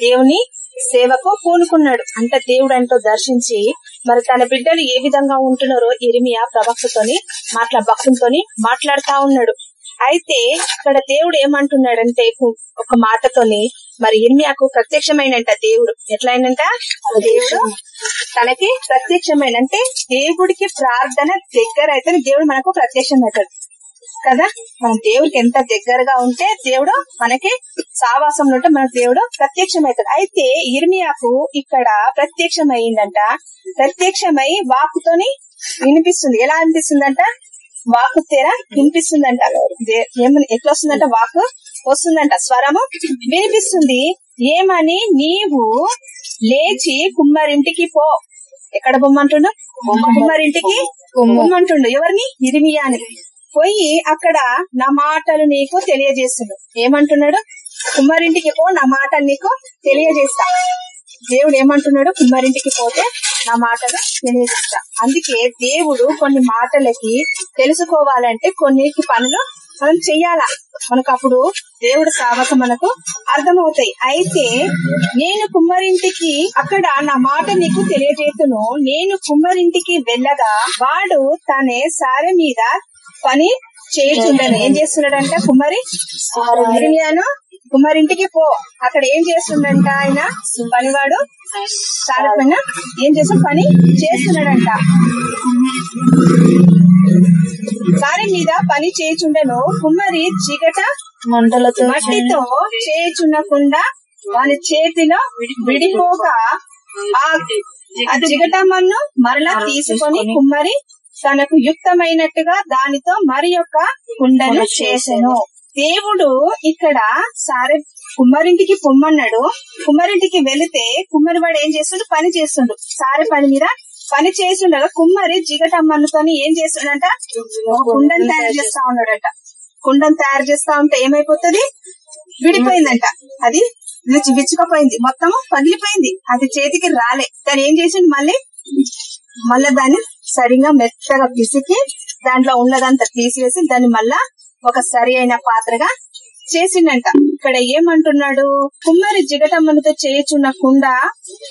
దేవుని సేవకు పూనుకున్నాడు. అంత దేవుడు అంటూ దర్శించి మరి తన బిడ్డలు ఏ విధంగా ఉంటున్నారో ఇరిమియా ప్రవక్తతోని మాట్లా భక్తులతోని మాట్లాడుతా ఉన్నాడు. అయితే ఇక్కడ దేవుడు ఏమంటున్నాడంటే ఒక మాటతోని మరి ఇర్మియాకు ప్రత్యక్షమైనంట దేవుడు. ఎట్లా అయినంట దేవుడు తనకి ప్రత్యక్షమైన అంటే దేవుడికి ప్రార్థన దగ్గర అయితే దేవుడు మనకు ప్రత్యక్షమవుతాడు కదా? మన దేవుడికి ఎంత దగ్గరగా ఉంటే దేవుడు మనకి సావాసంలో ఉంటే మన దేవుడు ప్రత్యక్షమవుతాడు. అయితే ఇర్మియాకు ఇక్కడ ప్రత్యక్షమైందంట. ప్రత్యక్షమై వాక్కుతోని వినిపిస్తుంది. ఎలా అనిపిస్తుందంట వాకు తెర వినిపిస్తుందంట. ఎట్లా వస్తుందంట? వాకు వస్తుందంట. స్వరము వినిపిస్తుంది. ఏమని? నీవు లేచి కుమ్మరింటికి పో. ఎక్కడ బొమ్మంటుండు? కుమ్మరింటికి బొమ్మంటుండు. ఎవరిని? ఇరిమియాని పోయి అక్కడ నా మాటలు నీకు తెలియజేస్తుండు ఏమంటున్నాడు? కుమ్మరింటికి పో నా మాటలు నీకు తెలియజేస్తా. దేవుడు ఏమంటున్నాడు? కుమ్మరింటికి పోతే నా మాటలు తెలియజేస్తా. అందుకే దేవుడు కొన్ని మాటలకి తెలుసుకోవాలంటే కొన్ని పనులు మనం చెయ్యాలా? మనకు అప్పుడు దేవుడు సావక మనకు అర్థమవుతాయి. అయితే నేను కుమ్మరింటికి అక్కడ నా మాట నీకు తెలియజేతును. నేను కుమ్మరింటికి వెళ్ళగా వాడు తనే సారె మీద పని చేయుచుండను. ఏం చేస్తున్నాడంట కుమ్మరి ఇర్మియాను కుమ్మరింటికి పో. అక్కడ ఏం చేస్తుండంట ఆయన? పనివాడు సారె పైన ఏం చేస్తు పని చేస్తున్నాడంట. సారె మీద పని చేయుచుండను. కుమ్మరి చిగట మంటలతో మట్టితో చేయుచున్నకుండా వాని చేతిలో విడిపోక ఆ ఆ జిగటమ్మను మరలా తీసుకొని కుమ్మరి తనకు యుక్తమైనట్టుగా దానితో మరి యొక్క కుండను చేసెను దేవుడు ఇక్కడ సారె కుమ్మరింటికి పొమ్మన్నాడు. కుమ్మరింటికి వెళితే కుమ్మరి వాడు ఏం చేస్తుండు? పని చేస్తుండు. సారె పని మీద పని చేస్తుండగా కుమ్మరి జిగటమ్మనుతోని ఏం చేస్తుండంట? కుండను తయారు చేస్తా ఉన్నాడట. కుండను తయారు చేస్తా ఉంటే ఏమైపోతుంది? విడిపోయిందంట. అది విచ్చి- విచ్చుకపోయింది. మొత్తం పగిలిపోయింది. అది చేతికి రాలే. దాన్ని ఏం చేసిండు మళ్ళీ? మళ్ళా దాన్ని సరిగా మెత్తగా పిసికి దాంట్లో ఉన్నదంతా తీసేసి దాన్ని మళ్ళా ఒక సరి అయిన పాత్రగా చేసిండంట. ఇక్కడ ఏమంటున్నాడు? కుమ్మరి జిగటమ్మనుతో చేయుచున్న కుండ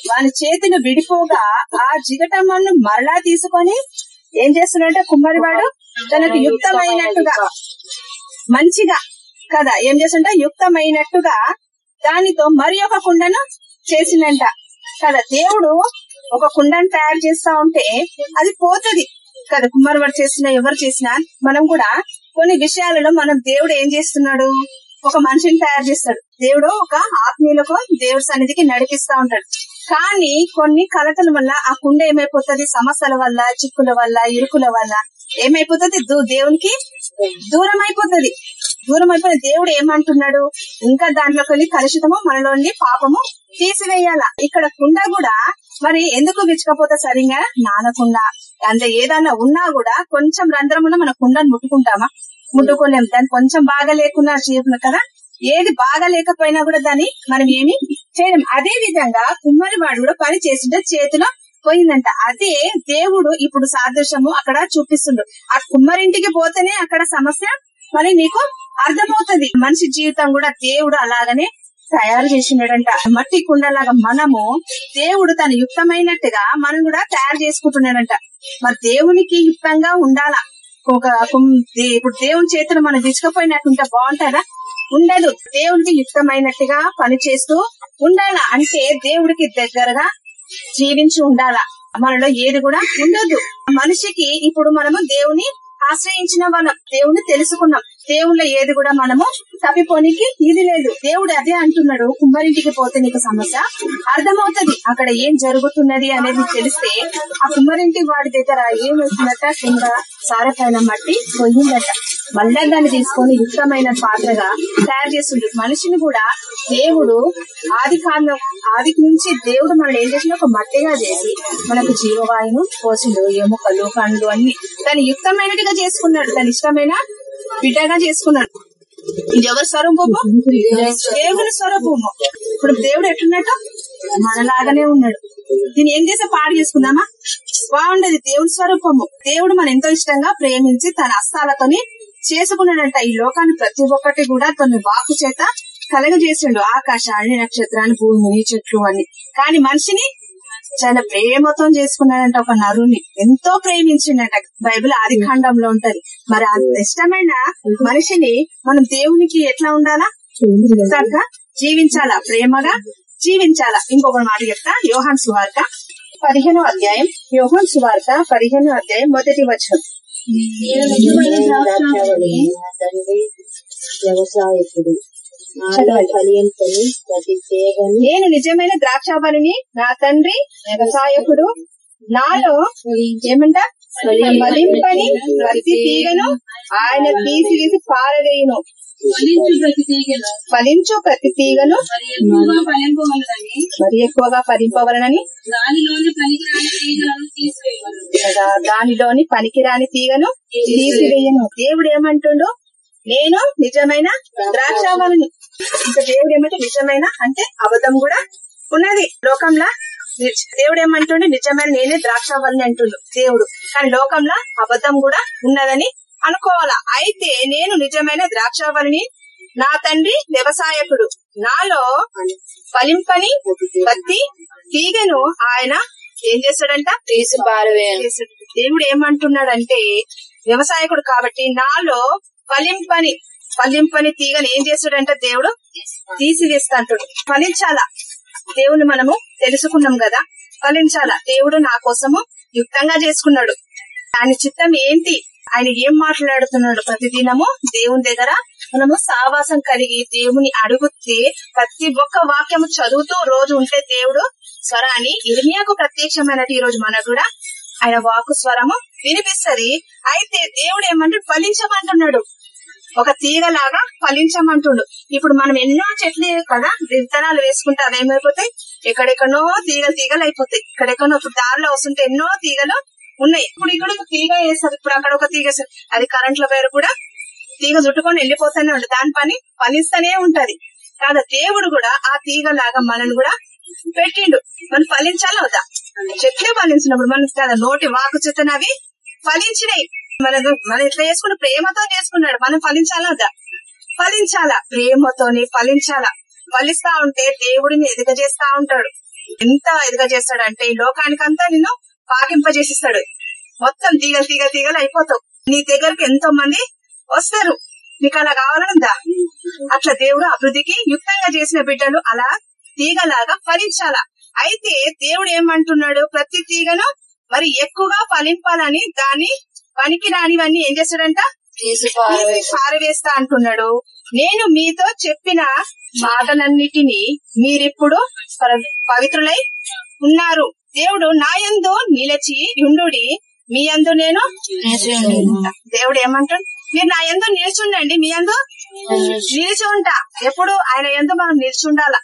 వాని చేతిని విడిపోగా ఆ జిగటమ్మను మరలా తీసుకొని ఏం చేస్తున్నాడంటే కుమ్మరివాడు తనకు యుక్తమైనట్టుగా మంచిగా కదా ఏం చేస్తుంటే యుక్తమైనట్టుగా దానితో మరి ఒక కుండను చేసిందంట కదా దేవుడు ఒక కుండను తయారు చేస్తా ఉంటే అది పోతది కదా. కుమ్మరివాడు చేసిన ఎవరు చేసినా మనం కూడా కొన్ని విషయాలలో మనం దేవుడు ఏం చేస్తున్నాడు? ఒక మనిషిని తయారు చేస్తాడు. దేవుడు ఒక ఆత్మీయులకు దేవుడి సన్నిధికి నడిపిస్తా ఉంటాడు. కానీ కొన్ని కలతల వల్ల ఆ కుండ ఏమైపోతుంది? సమస్యల వల్ల చిక్కుల వల్ల ఇరుకుల వల్ల ఏమైపోతుంది? దేవునికి దూరం అయిపోతుంది దూరం అయిపోయిన దేవుడు ఏమంటున్నాడు? ఇంకా దాంట్లోకి కలుషితము మనలోని పాపము తీసివేయాల? ఇక్కడ కుండ కూడా మరి ఎందుకు విచ్చుకపోతే సరిగా? నానకుండా. అంటే ఏదన్నా ఉన్నా కూడా కొంచెం రంధ్రమున మన కుండను ముట్టుకుంటామా? ముట్టుకోలేం. దాన్ని కొంచెం బాగా లేకున్నా చేయకుండా కదా? ఏది బాగా లేకపోయినా కూడా దాన్ని మనం ఏమి చేయలేం. అదే విధంగా కుమ్మరి వాడు కూడా పని చేసింటే చేతిలో పోయిందంట. అదే దేవుడు ఇప్పుడు సాదృశ్యము అక్కడ చూపిస్తుండు. ఆ కుమ్మరింటికి పోతేనే అక్కడ సమస్య. మరి నీకు అర్థమవుతుంది. మనిషి జీవితం కూడా దేవుడు అలాగనే తయారు చేసినాడంట. మట్టి కుండలాగా మనము దేవుడు తన యుక్తమైనట్టుగా మనం కూడా తయారు చేసుకుంటున్నాడంట. మరి దేవునికి యుక్తంగా ఉండాలా. ఒక ఇప్పుడు దేవుని చేతులు మనం విసుకపోయినట్టుంటే బాగుంటుందా? ఉండదు. దేవునికి యుక్తమైనట్టుగా పని చేస్తూ ఉండాలా. అంటే దేవుడికి దగ్గరగా జీవించి ఉండాలా. మనలో ఏది కూడా ఉండదు. మనిషికి ఇప్పుడు మనము దేవుని ఆశ్రయించిన వాళ్ళం. దేవుని తెలుసుకున్నాం. దేవుళ్ళ ఏది కూడా మనము తప్పిపోనికి ఇది లేదు. దేవుడు అదే అంటున్నాడు. కుమ్మరింటికి పోతే నీకు సమస్య. అర్థమవుతుంది అక్కడ ఏం జరుగుతున్నది అనేది తెలిస్తే ఆ కుమ్మరింటి వాడి దగ్గర ఏం వేసిందట? కింద సారపైన మట్టి పోయిందట. మళ్ళా దాన్ని తీసుకొని యుక్తమైన పాత్రగా తయారు చేస్తుండ్రు మనిషిని కూడా దేవుడు ఆది కాలం ఆది నుంచి దేవుడు మనం ఏం చేసిన ఒక మట్టిగా చేసి మనకు జీవవాయును పోసిండు. ఎముకలు పండ్లు అన్ని దాన్ని యుక్తమైనట్టుగా చేసుకున్నాడు. తన ఇష్టమైన బిడ్డగా చేసుకున్నాడు ఇది ఎవరి స్వరూపము దేవుని స్వరూపము. ఇప్పుడు దేవుడు ఎట్లున్నట్టు మనలాగానే ఉన్నాడు. దీన్ని ఏం చేసే పాడు చేసుకుందామా? బాగుండదు దేవుని స్వరూపము. దేవుడు మన ఎంతో ఇష్టంగా ప్రేమించి తన అస్తాలతోని చేసుకున్నాడంట ఈ లోకాన్ని. ప్రతి ఒక్కటి కూడా తన వాకు చేత కలగజేసిండు. ఆకాశాన్ని నక్షత్రాన్ని భూమిని చెట్లు అని కానీ మనిషిని చాలా ప్రేమతో చేసుకున్నాడంట ఒక నరుని ఎంతో ప్రేమించిండట. బైబిల్ ఆది ఖండంలో ఉంటది. మరి ఆ ఇష్టమైన మనిషిని మనం దేవునికి ఎట్లా ఉండాలా? జీవించాలా? ప్రేమగా జీవించాలా? ఇంకొక మాట చెప్తా. యోహాన్ సువార్త పదిహేను అధ్యాయం. యోహాన్ సువార్త పదిహేను అధ్యాయం మొదటి వచనం. తండ్రి వ్యవసాయకుడు. నేను నిజమైన ద్రాక్షావళిని నా తండ్రి వ్యవసాయకుడు నాలో ఏమంట? ఫలింపని ప్రతి తీగను ఆయన తీసివేసి పారవేయును. ఫలించు ప్రతి తీగను. మరి ఎక్కువగా ఫలింపవలనని దానిలోని పనికిరాని తీగను తీసివేయను. దేవుడు ఏమంటుండు? నేను నిజమైన ద్రాక్షావళిని ఇంకా దేవుడు ఏమంటే నిజమైన అంటే అబద్ధం కూడా ఉన్నది. లోకంలో దేవుడు ఏమంటుండు? నిజమైన నేనే ద్రాక్షావళిని అంటుండు దేవుడు. కానీ లోకంలో అబద్ధం కూడా ఉన్నదని అనుకోవాలా? అయితే నేను నిజమైన ద్రాక్షావళిని నా తండ్రి వ్యవసాయకుడు. నాలో ఫలింపని పత్తి తీగను ఆయన ఏం చేస్తాడంట? తీసి పారవేయను చేశాడు. దేవుడు ఏమంటున్నాడంటే వ్యవసాయకుడు కాబట్టి నాలో ఫలింపని ఫలింపని తీగని ఏం చేస్తాడంటే దేవుడు తీసివేస్తా అంటాడు ఫలించాలా? దేవుని మనము తెలుసుకున్నాం కదా. ఫలించాలా? దేవుడు నా కోసము యుక్తంగా చేసుకున్నాడు. ఆయన చిత్తం ఏంటి? ఆయన ఏం మాట్లాడుతున్నాడు? ప్రతిదినము దేవుని దగ్గర మనము సావాసం కలిగి దేవుని అడుగుతే ప్రతి ఒక్క వాక్యము చదువుతూ రోజు ఉంటే దేవుడు స్వరాన్ని ఇర్మియాకు ప్రత్యక్షమైనట్టు ఈ రోజు మనకు కూడా ఆయన వాకు స్వరము వినిపిస్తది. అయితే దేవుడు ఏమంటాడు ఫలించమంటున్నాడు. ఒక తీగలాగా ఫలించమంటుండు. ఇప్పుడు మనం ఎన్నో చెట్లు కదా విత్తనాలు వేసుకుంటే అవి ఏమైపోతాయి ఎక్కడెక్కడో తీగలు తీగలు అయిపోతాయి ఇక్కడెక్కడో ఇప్పుడు దారిలో వస్తుంటే ఎన్నో తీగలు ఉన్నాయి. ఇప్పుడు ఇక్కడ ఒక తీగ వేస్తారు ఇప్పుడు అక్కడ ఒక తీగ వేస్తారు అది కరెంట్ల పేరు కూడా తీగ చుట్టుకొని వెళ్ళిపోతానే ఉంటుంది. దాని పని ఫలిస్తూనే ఉంటది. కాదా దేవుడు కూడా ఆ తీగలాగా మనల్ని కూడా పెట్టిండు. మనం ఫలించాలా వద్దా? చెట్లే ఫలించినప్పుడు మనం కదా నోటి వాకు చెత్తనవి ఫలించినాయి. మనకు మనం ఎట్లా చేసుకుని ప్రేమతో చేసుకున్నాడు. మనం ఫలించాలా వద్దా? ఫలించాలా. ప్రేమతోనే ఫలించాలా. ఫలిస్తా ఉంటే దేవుడిని ఎదుగజేస్తా ఉంటాడు. ఎంత ఎదుగజేస్తాడు ఈ లోకానికంతా నిన్ను పాకింపజేసిస్తాడు మొత్తం తీగలు తీగలు తీగలు అయిపోతావు. నీ దగ్గరికి ఎంతో మంది వస్తారు. నీకు అలా కావాలనుందా అట్లా దేవుడు అభివృద్ధికి యుక్తంగా చేసిన బిడ్డలు అలా తీగలాగా ఫలించాలా. అయితే దేవుడు ఏమంటున్నాడు? ప్రతి తీగను మరి ఎక్కువగా ఫలింపాలని దాని పనికి రానివన్నీ ఏం చేస్తాడంట? పారవేస్తా అంటున్నాడు. నేను మీతో చెప్పిన మాటలన్నిటినీ మీరిప్పుడు పవిత్రులై ఉన్నారు. దేవుడు నా యందు నిలిచి యుండుడి మీ యందు నేను దేవుడు ఏమంటాడు? మీరు నా యందు నిలిచి ఉండండి. మీ యందు నిలిచి. ఉంటా. ఎప్పుడు ఆయన యందు మనం నిలిచి ఉండాల?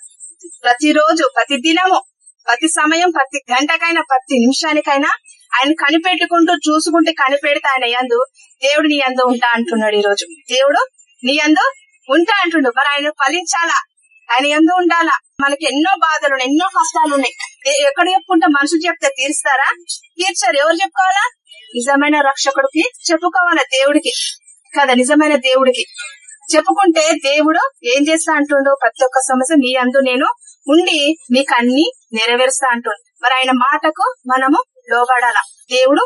ప్రతిరోజు ప్రతి దినము ప్రతి సమయం ప్రతి గంటకైనా ప్రతి నిమిషానికైనా ఆయన కనిపెట్టుకుంటూ చూసుకుంటే కనిపెడితే ఆయన యందు దేవుడు నీ యందు ఉంటా అంటున్నాడు ఈ రోజు దేవుడు నీ యందు ఉంటా అంటుండు. మరి ఆయన ఫలించాలా? ఆయన ఎందు ఉండాలా? మనకి ఎన్నో బాధలు ఉన్నాయి ఎన్నో కష్టాలు ఉన్నాయి ఎక్కడ చెప్పుకుంటే మనుషులు చెప్తే తీరుస్తారా? తీర్చారు. ఎవరు చెప్పుకోవాలా? నిజమైన రక్షకుడికి చెప్పుకోవాలా? దేవుడికి. కదా నిజమైన దేవుడికి. చెప్పుకుంటే దేవుడు ఏం చేస్తా అంటుండు ప్రతి ఒక్క సమస్య మీ అందు నేను ఉండి మీకు అన్ని నెరవేరుస్తా అంటుండు. మరి ఆయన మాటకు మనము లోబడాల? దేవుడు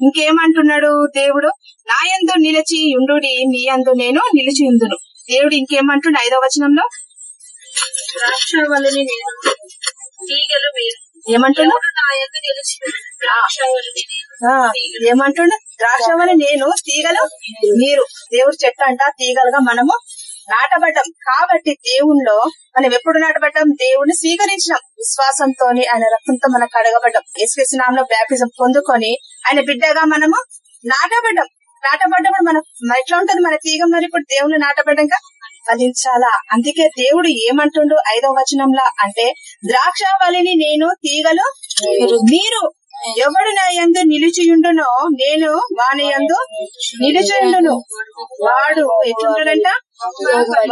ఇంకేమంటున్నాడు? దేవుడు నా ఎందు నిలిచి ఉండు మీ అందు నేను నిలిచి ఉందును దేవుడు ఇంకేమంటుండు ఐదో వచనంలో? నేను తీగలు మీరు ఏమంటున్నా నేను ఏమంటుండ? నేను తీగలు మీరు. దేవుడు చెట్టు అంట తీగలుగా మనము నాటబడ్డం. కాబట్టి దేవుణ్ణిలో మనం ఎప్పుడు నాటబడ్డం? దేవుణ్ణి స్వీకరించినాం. విశ్వాసంతో ఆయన రక్తంతో మనకు కడగబడ్డం. యేసుక్రీస్తు నామంలో బ్యాప్టిజం పొందుకొని ఆయన బిడ్డగా మనము నాటబడ్డం. నాటబడ్డం మన ఎట్లా ఉంటది? మన తీగ మరి ఇప్పుడు దేవుణ్ణి నాటబడ్డాక ఫలించాలా? అందుకే దేవుడు ఏమంటుండు ఐదో వచనంలా అంటే ద్రాక్షావళిని నేను తీగలు మీరు ఎవడు నా యందు నిలిచియుండునో నేను వాని యందు నిలిచియుండును. వాడు ఎట్లుంటాడంట?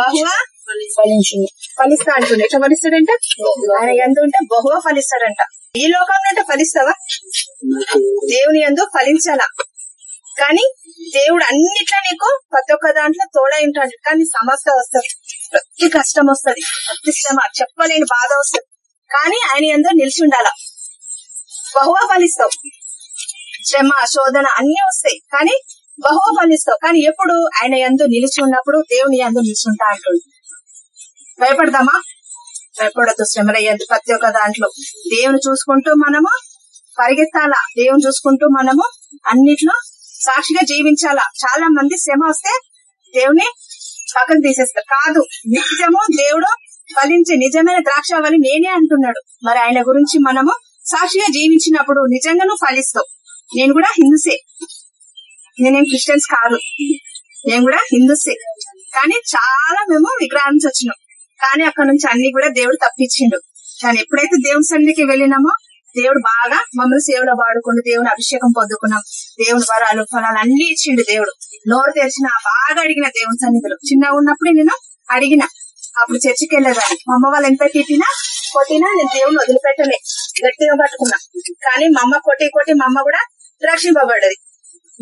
బహువా ఫలిస్తా అంటుండే ఎట్లా ఫలిస్తాడంట? ఆయన ఎందు ఉంటే బహువా ఫలిస్తాడంట. ఈ లోకంలో అంటే ఫలిస్తావా? దేవుని ఎందు ఫలించాలా? కానీ దేవుడు అన్నిట్లో నీకు ప్రతి ఒక్క దాంట్లో తోడై ఉంటాడు. కానీ సమస్య వస్తుంది. ప్రతి కష్టం వస్తది. ప్రతి శ్రమ చెప్పలేని బాధ వస్తుంది. కానీ ఆయన ఎందో నిలిచి ఉండాల. బహువా ఫలిస్తావు శ్రమ శోధన అన్ని వస్తాయి. కానీ బహువా ఫలిస్తావు కానీ ఎప్పుడు ఆయన ఎందు నిలిచి ఉన్నప్పుడు దేవుని ఎందు నిలిచి ఉంటా అంటుంది భయపడదామా? భయపడద్దు. శ్రమల ఎందు ప్రతి ఒక్క దాంట్లో. దేవుని చూసుకుంటూ మనము పరిగెత్తాలా? దేవుని చూసుకుంటూ మనము అన్నిట్లో సాక్షిగా జీవించాలా? చాలా మంది శ్రమ వస్తే దేవుని పక్కన తీసేస్తారు. కాదు నిత్యము దేవుడు ఫలించే నిజమైన ద్రాక్షవల్లి నేనే అంటున్నాడు. మరి ఆయన గురించి మనము సాక్షిగా జీవించినప్పుడు నిజంగా నువ్వు ఫలిస్తావు నేను కూడా హిందూసే. నేనేం క్రిస్టియన్స్ కాదు. నేను కూడా హిందూసే. కానీ చాలా మేము విగ్రహం వచ్చినాం. కానీ అక్కడ నుంచి అన్ని కూడా దేవుడు తప్పించిండు. కానీ ఎప్పుడైతే దేవుని సన్నిధికి వెళ్ళినామో దేవుడు బాగా మమ్మల్ని సేవలో వాడుకుంటూ దేవుని అభిషేకం పొందుకున్నాం. దేవుని వరాలు ఫలాలు అన్ని ఇచ్చిండు దేవుడు. నోరు తెరిచిన బాగా అడిగిన దేవుని సన్నిధిలో. చిన్నగా ఉన్నప్పుడే నేను అడిగిన. అప్పుడు చర్చికి వెళ్ళేదాన్ని. మా అమ్మ వాళ్ళు ఎంత తిట్టినా కొట్టినా నేను దేవుని వదిలిపెట్టలే. గట్టిగా పట్టుకున్నా. కానీ మా అమ్మ కొట్టి కొట్టి మా అమ్మ కూడా రక్షింపబడ్డది.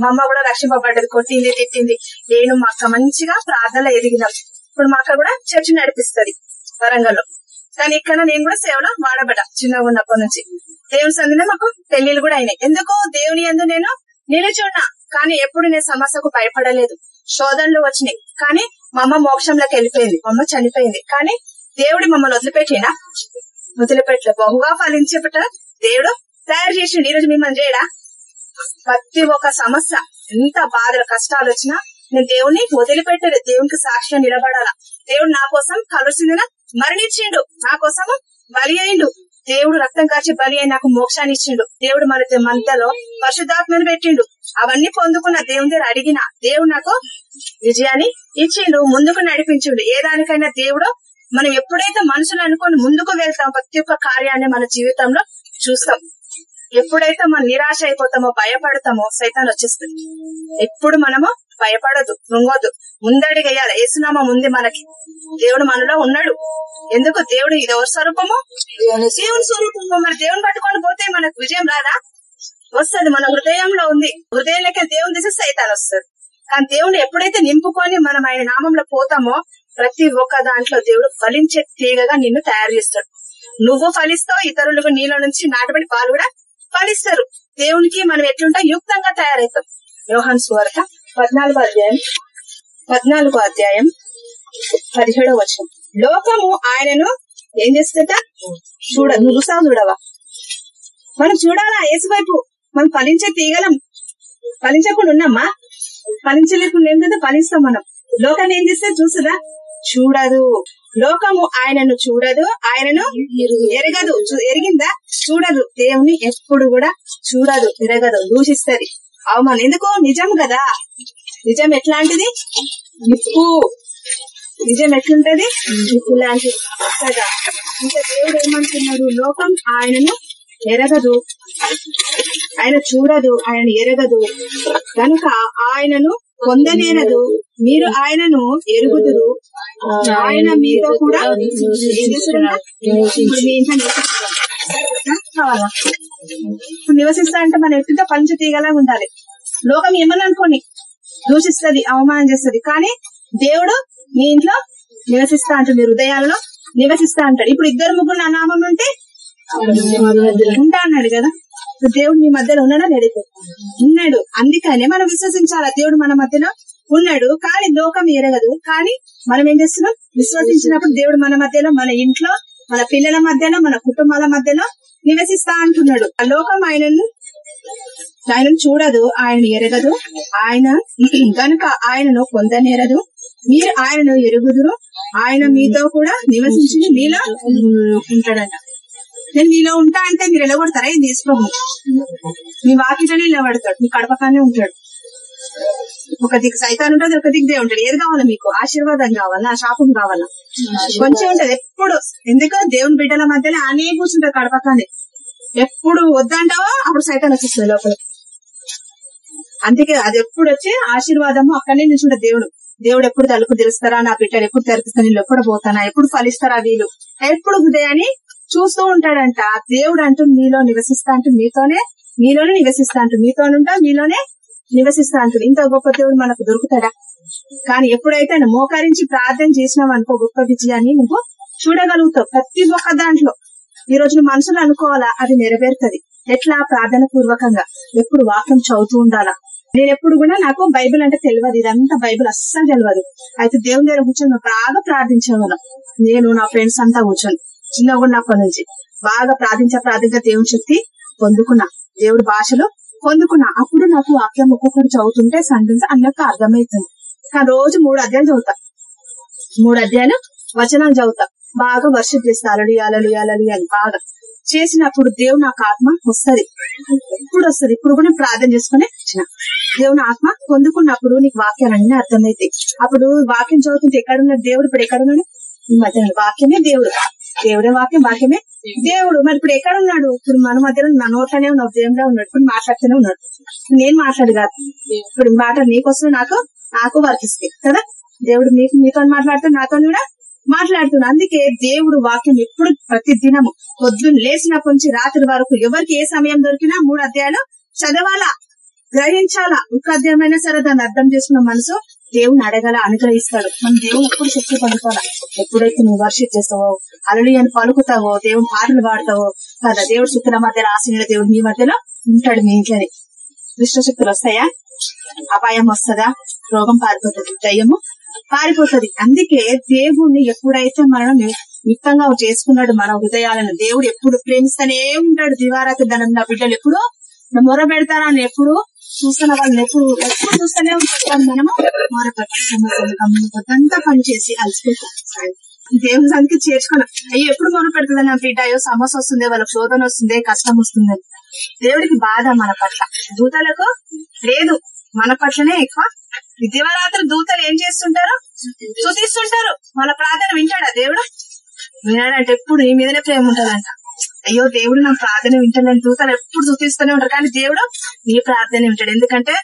మా అమ్మ కూడా రక్షింపబడ్డది. కొట్టింది తిట్టింది. నేను మా అక్క మంచిగా ప్రార్థనలో ఎదిగినాం. ఇప్పుడు మా అక్క కూడా చర్చి నడిపిస్తది వరంగల్లో. కానీ ఇక్కడ నేను కూడా సేవలో వాడబడ్డా చిన్నగా ఉన్నప్పటి నుంచి. దేవుని సందినే మాకు పెళ్ళిళ్ళు కూడా అయినాయి. ఎందుకు దేవుని ఎందు నేను నిలుచున్నా. కానీ ఎప్పుడు నేను సమస్యకు భయపడలేదు. శోధనలు వచ్చినాయి. కానీ మా అమ్మ మోక్షంలోకి వెళ్ళిపోయింది. మా అమ్మ చనిపోయింది. కానీ దేవుడి మమ్మల్ని వదిలిపెట్టినా వదిలిపెట్ల బహుగా ఫలించేపట దేవుడు తయారు చేసిండు. ఈరోజు మిమ్మల్ని చేయడా? ప్రతి ఒక్క సమస్య ఎంత బాధలు కష్టాలు వచ్చినా నేను దేవుని వదిలిపెట్టలేదు. దేవునికి సాక్షిగా నిలబడాలా. దేవుడు నా కోసం కలుసిన మరణించిండు. నా కోసం బలి అయిండు. దేవుడు రక్తం కాచి బలి అయి నాకు మోక్షాన్ని ఇచ్చిండు. దేవుడు మన మనతలో పరిశుద్ధాత్మను పెట్టిండు. అవన్నీ పొందుకున్న దేవుని దగ్గర అడిగిన దేవుడు నాకు విజయాన్ని ఇచ్చిండు. ముందుకు నడిపించిండు. ఏ దానికైనా దేవుడు మనం ఎప్పుడైతే మనుషులు అనుకొని ముందుకు వెళ్తాం ప్రతి ఒక్క కార్యాన్ని మన జీవితంలో చూస్తాం. ఎప్పుడైతే మనం నిరాశ అయిపోతామో భయపడతామో సైతాన్ వచ్చేస్తుంది. ఎప్పుడు మనము భయపడదు కృంగొద్దు ముందడిగేయాలి. ఏసునామా ఉంది మనకి. దేవుడు మనలో ఉన్నాడు. ఎందుకు? దేవుడు ఇది ఎవరి స్వరూపము? దేవుని స్వరూపము. మరి దేవుని పట్టుకొని పోతే మనకు విజయం రాదా? వస్తుంది. మన హృదయంలో ఉంది. హృదయంలోకి దేవుని దిశ సైతాన్ వస్తుంది. కానీ దేవుడు ఎప్పుడైతే నింపుకొని మనం ఆయన నామంలో పోతామో ప్రతి ఒక్క దాంట్లో దేవుడు ఫలించే తీగగా నిన్ను తయారు చేస్తాడు. నువ్వు ఫలిస్తావు ఇతరులకు నీలో నుంచి నాటబడి పాలు కూడా ఫలిస్తారు దేవునికి మనం ఎట్లుంటా? యుక్తంగా తయారవుతాం యోహాన్ స్వార్త పద్నాలుగో అధ్యాయం పద్నాలుగో అధ్యాయం పదిహేడో వచనం. లోకము ఆయనను ఏం చేస్తుందట? చూడ నువ్వు చూడవా? మనం చూడాలా? ఏసువైపు వైపు మనం ఫలించే తీగలం. ఫలించకుండా ఉన్నామా? ఫలించలేకుండా ఏం కదా ఫలిస్తాం మనం. లోకాన్ని ఏం చేస్తే చూసుదా చూడదు. లోకము ఆయనను చూడదు. ఆయనను ఎరగదు. ఎరిగిందా? చూడదు. దేవుని ఎప్పుడు కూడా చూడదు ఎరగదు. దూషిస్తది. అవమానం. ఎందుకు? నిజం కదా. నిజం ఎట్లాంటిది? నిప్పు. నిజం ఎట్లుంటది? నిప్పు లాంటిది కదా. ఇంకా దేవుడు ఏమంటున్నాడు? లోకం ఆయనను ఎరగదు. ఆయన చూడదు. ఆయన ఎరగదు. కనుక ఆయనను పొందనేరదు మీరు ఆయనను ఎరుగుదురు. ఆయన మీతో కూడా ఇప్పుడు నివసిస్తా అంటే మన ఎత్తుతో పంచ తీగలా ఉండాలి. లోకం ఏమని అనుకోని దూషిస్తుంది అవమానం చేస్తుంది. కానీ దేవుడు మీ ఇంట్లో నివసిస్తా అంటాడు మీ హృదయాల్లో నివసిస్తా అంటాడు. ఇప్పుడు ఇద్దరు ముగ్గురు నా నామం ఉంటే ఉంటా అన్నాడు కదా. దేవుడు మీ మధ్యలో ఉన్నాడా లేడు ఉన్నాడు. అందుకనే మనం విశ్వసించాలా? దేవుడు మన మధ్యలో ఉన్నాడు. కానీ లోకం ఎరగదు. కానీ మనం ఏం చేస్తున్నాం? విశ్వసించినప్పుడు దేవుడు మన మధ్యలో మన ఇంట్లో మన పిల్లల మధ్యలో మన కుటుంబాల మధ్యలో నివసిస్తా అంటున్నాడు. ఆ లోకం ఆయనను ఆయనను చూడదు ఆయన ఎరగదు. ఆయన గనుక ఆయనను పొందనేరదు. మీరు ఆయనను ఎరుగుదురు. ఆయన మీతో కూడా నివసించి మీలో ఉంటాడన్న నేను మీలో ఉంటా అంటే మీరు ఎలగొడతారా ఏం తీసుకోము మీ వాకిటనే నిలబడతాడు. మీ కడపకానే ఉంటాడు. ఒక దిక్కు సైతాన్ ఉంటుంది ఒక దిక్కు దేవుడు ఉంటాడు ఏది కావాలా మీకు? ఆశీర్వాదం కావాలా? శాపం కావాలా? కొంచెం ఉంటది. ఎప్పుడు ఎందుకు దేవుని బిడ్డల మధ్యలో ఆనే కూర్చుంటారు కడపకానే ఎప్పుడు వద్దంటావో అప్పుడు సైతాన్ వచ్చేస్తుంది లోపల అందుకే అది ఎప్పుడు వచ్చి ఆశీర్వాదము అక్కడనే నుంచి దేవుడు. దేవుడు ఎప్పుడు తలుపు తెరుస్తారా? నా బిడ్డలు ఎప్పుడు తెరుస్తా నేను ఎప్పుడు పోతానా? ఎప్పుడు ఫలిస్తారా వీళ్ళు? ఎప్పుడు హృదయాన్ని చూస్తూ ఉంటాడంట. దేవుడు అంటూ మీలో నివసిస్తా అంటూ మీతోనే మీలోనే నివసిస్తా అంటూ మీతోనుంటా మీలోనే నివసిస్తా అంటాడు ఇంత గొప్ప దేవుడు మనకు దొరుకుతాడా? కానీ ఎప్పుడైతే ఆయన మోకరించి ప్రార్థన చేసినావు అనుకో గొప్ప విజయాన్ని నువ్వు చూడగలుగుతావు ప్రతి ఒక్క దాంట్లో. ఈ రోజు మనసును అనుకోవాలా? అది నెరవేరుతుంది. ఎట్లా? ప్రార్థన పూర్వకంగా ఎప్పుడు వాక్యం చదువుతూ ఉండాలా? నేను ఎప్పుడు కూడా నాకు బైబిల్ అంటే తెలియదు ఇదంతా బైబిల్ అస్సలు తెలియదు అయితే దేవుని దగ్గర కూర్చొని బాగా ప్రార్థించేవాళ్ళం నేను నా ఫ్రెండ్స్ అంతా కూర్చొని. చిన్నగా ఉన్నప్పటి నుంచి బాగా ప్రార్థించ ప్రార్థించ దేవుని శక్తి పొందుకున్నా. దేవుడి భాషలో పొందుకున్నా అప్పుడు నాకు వాక్యం ఒక్కొక్కటి చదువుతుంటే సెంటెన్స్ అన్నట్టు అర్థమవుతుంది. కానీ రోజు మూడు అధ్యాయాలు చదువుతా. మూడు అధ్యాయాలు వచనాలు చదువుతా. బాగా వర్షిప్ చేస్తా. అలడి అలలి అలలి అని బాగా. చేసినప్పుడు దేవుడు నాకు ఆత్మ వస్తది. ఇప్పుడు వస్తది. ఇప్పుడు కూడా ప్రార్థన చేసుకునే వచ్చిన. దేవుని ఆత్మ పొందుకున్నప్పుడు నీకు వాక్యాలన్నీ అర్థమైతాయి అప్పుడు వాక్యం చదువుతుంటే ఎక్కడున్నాడు దేవుడు? ఇప్పుడు ఎక్కడున్నాడు? ఈ మధ్య వాక్యమే దేవుడు. దేవుడే వాక్యం వాక్యమే. దేవుడు మరి ఇప్పుడు ఎక్కడ ఉన్నాడు? ఇప్పుడు మన మధ్యలో నా నోట్లోనే ఉన్నాడు దేవుడే ఉన్నాడు. ఇప్పుడు మాట్లాడుతూనే ఉన్నాడు. నేను మాట్లాడు కాదు. ఇప్పుడు మాట నీకోసం నాకు నాకు వర్తిస్తాయి కదా? దేవుడు మీకు మీతో మాట్లాడుతూ నాతో కూడా మాట్లాడుతున్నా అందుకే దేవుడు వాక్యం ఎప్పుడు ప్రతి దినము పొద్దున్న లేచినప్పటి నుంచి రాత్రి వరకు ఎవరికి ఏ సమయం దొరికినా మూడు అధ్యాయాలు చదవాలా గ్రహించాలా. ఒక అధ్యాయమైనా సరే దాన్ని అర్థం చేసుకున్న మనసు దేవుని అడగల అనుగ్రహిస్తాడు. మనం దేవుని ఎప్పుడు శక్తి పొందుకోవాలా? ఎప్పుడైతే నువ్వు వర్షిప్ చేస్తావో అలలి అని పలుకుతావో దేవుని పాటలు పాడతావో కదా? దేవుడు శక్తుల మధ్యలో ఆశీనుల దేవుడు నీ మధ్యలో ఉంటాడు మీ ఇంట్లోనే. శక్తులు వస్తాయా? అపాయం వస్తుందా? రోగం పారిపోతుంది దయ్యము పారిపోతుంది. అందుకే దేవుణ్ణి ఎప్పుడైతే మనం యుక్తంగా చేసుకున్నాడు మన హృదయాలను దేవుడు ఎప్పుడు ప్రేమిస్తూనే ఉంటాడు. దివారాతి ధనం నా బిడ్డలు ఎప్పుడు మొర పెడతారా అని ఎప్పుడు చూస్తున్న వాళ్ళని ఎప్పుడు ఎప్పుడు చూస్తూనే ఉంటాం మనము. మొర పెద్దంతా పని చేసి అలసిపోతాం దేవుని దానికి చేర్చుకున్నాం అయ్యో ఎప్పుడు మొర పెడుతుంది నా బిడ్డ. అయ్యో సమస్య వస్తుంది వాళ్ళకి శోధన వస్తుంది కష్టం వస్తుంది. దేవుడికి బాధ మన పట్ల. దూతలకు లేదు. మన పట్లనే ఎక్కువ. దివరాత్రి దూతలు ఏం చేస్తుంటారు? చూసిస్తుంటారు వాళ్ళ ప్రార్థన వింటాడా దేవుడు? వినాడంటే ఎప్పుడు నీ మీదనే ప్రేమ ఉంటదంట. అయ్యో దేవుడు నా ప్రార్థన నేను దూతలు ఎప్పుడు చూపిస్తూనే ఉంటారు. కానీ దేవుడు నీ ప్రార్థన వింటాడు. ఎందుకంటే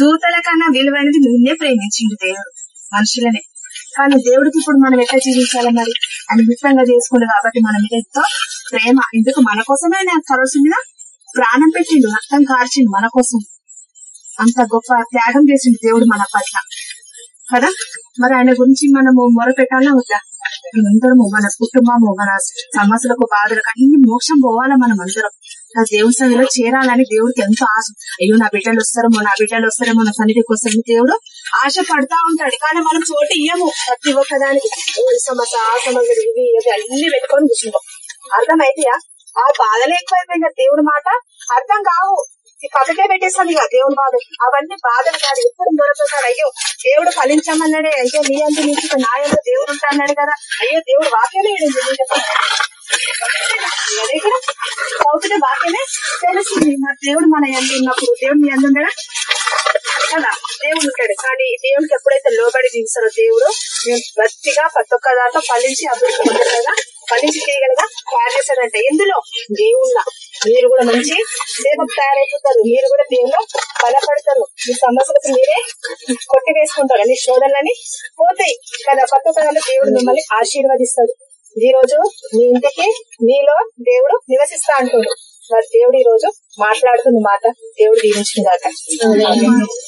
దూతల కన్నా విలువైనది నిన్నే ప్రేమించింది దేవుడు మనుషులనే. కానీ దేవుడికి ఇప్పుడు మనం ఎట్లా జీవించాలి మరి? అని మిత్రంగా చేసుకుంది కాబట్టి మన మీద ఎంతో ప్రేమ. ఎందుకు? మన కోసమే ఆయన మీద ప్రాణం పెట్టిండు రక్తం కార్చిండు మన కోసం. అంత గొప్ప త్యాగం చేసిండు దేవుడు మన పట్ల. కదా? మరి ఆయన గురించి మనము మొరపెట్టాలా వద్దా? మనందరము మన కుటుంబము మన సమస్యలకు బాధలకు అన్ని మోక్షం పోవాలా మనం అందరం. ఆ దేవుని సన్నిధిలో చేరాలని దేవుడికి ఎంతో ఆశ. అయ్యో నా బిడ్డలు వస్తారేమో నా బిడ్డలు వస్తారేమో నా సన్నిధికి వస్తారని దేవుడు ఆశ పడతా ఉంటాడు. కానీ మనం చోటు ఇయ్యము ప్రతి ఒక్కదానికి సమస్య ఆ సమస్య ఇవి ఇవి అన్ని పెట్టుకొని కూర్చుంటాం. అర్థమైతేయా ఆ బాధలు ఎక్కువైపోయింది దేవుడి మాట అర్థం కావు. పక్కకే పెట్టేస్తాను ఇక దేవుడు బాధ. అవన్నీ బాధలు కాదు. ఎప్పుడు దొరకతాడు అయ్యో దేవుడు ఫలించమన్నాడే. అయ్యో నీ అంత నుంచి నా యొక్క దేవుడు ఉంటా అన్నాడు కదా. అయ్యో దేవుడు వాక్యమే అదే కదా చదువుతుంటే వాక్యమే తెలుస్తుంది. మరి దేవుడు మన ఎందు ఉన్నప్పుడు దేవుడు మీ ఎందు ఉండడా కదా దేవుడు ఉంటాడు. కానీ దేవుడికి ఎప్పుడైతే లోబడి జీవిస్తారో దేవుడు మేము గట్టిగా ప్రతి ఒక్క దాంట్లో ఫలించి అభివృద్ధి కదా. ఫలించి చేయగలగా తయారు చేశాడంటే ఎందులో దేవుళ్ళ మీరు కూడా మంచి సేవకు తయారైపోతారు. మీరు కూడా దేవుళ్ళు బలపడతారు. మీ సమస్యలకు మీరే కొట్టివేసుకుంటారు. మీ శోధనలని పోతాయి. కదా ప్రతి ఒక్క దేవుడు మిమ్మల్ని ఆశీర్వదిస్తాడు. ఈ రోజు మీ ఇంటికి మీలో దేవుడు నివసిస్తా అంటాడు మరి దేవుడు ఈ రోజు మాట్లాడుతున్న మాట. దేవుడు దీవించిన దాకా